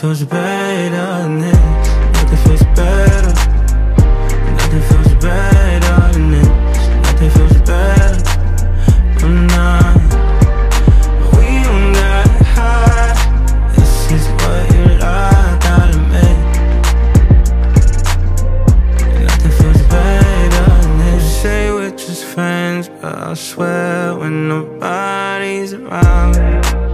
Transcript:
feels better than Nothing feels better. Nothing feels better than Nothing feels better. We don't got This is what you lied me. Nothing feels better than You say we're just friends But I swear when nobody's around.